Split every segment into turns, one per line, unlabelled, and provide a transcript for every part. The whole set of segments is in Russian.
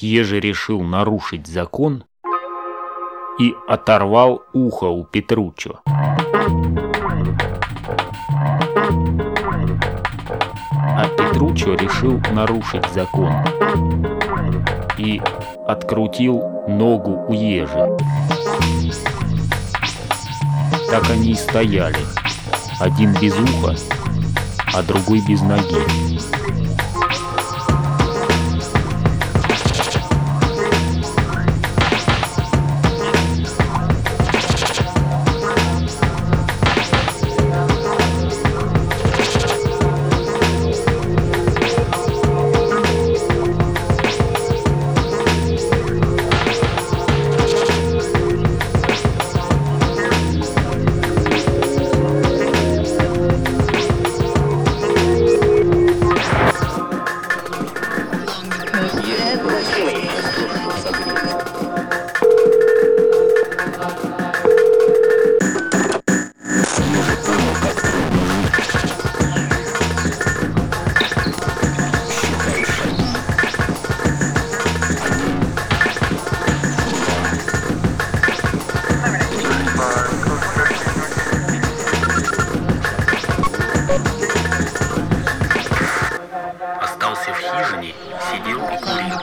Ежи решил нарушить закон и оторвал ухо у Петручо. А Петручо решил нарушить закон и открутил ногу у ежи. Так они и стояли. Один без уха, а другой без ноги. Остался в хижине, сидел и курил.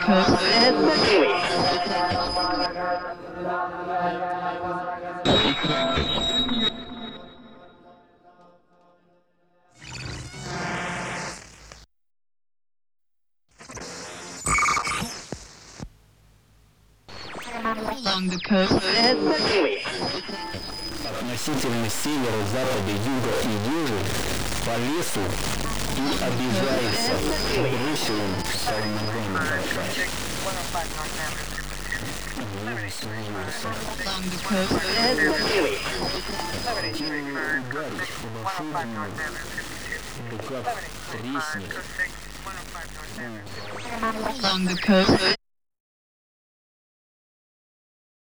относительно севера, запада, юга и южи по лесу и обижается бросилым салмагами
Along the coast.
ударить хорошо в рука треснет
Along the coast.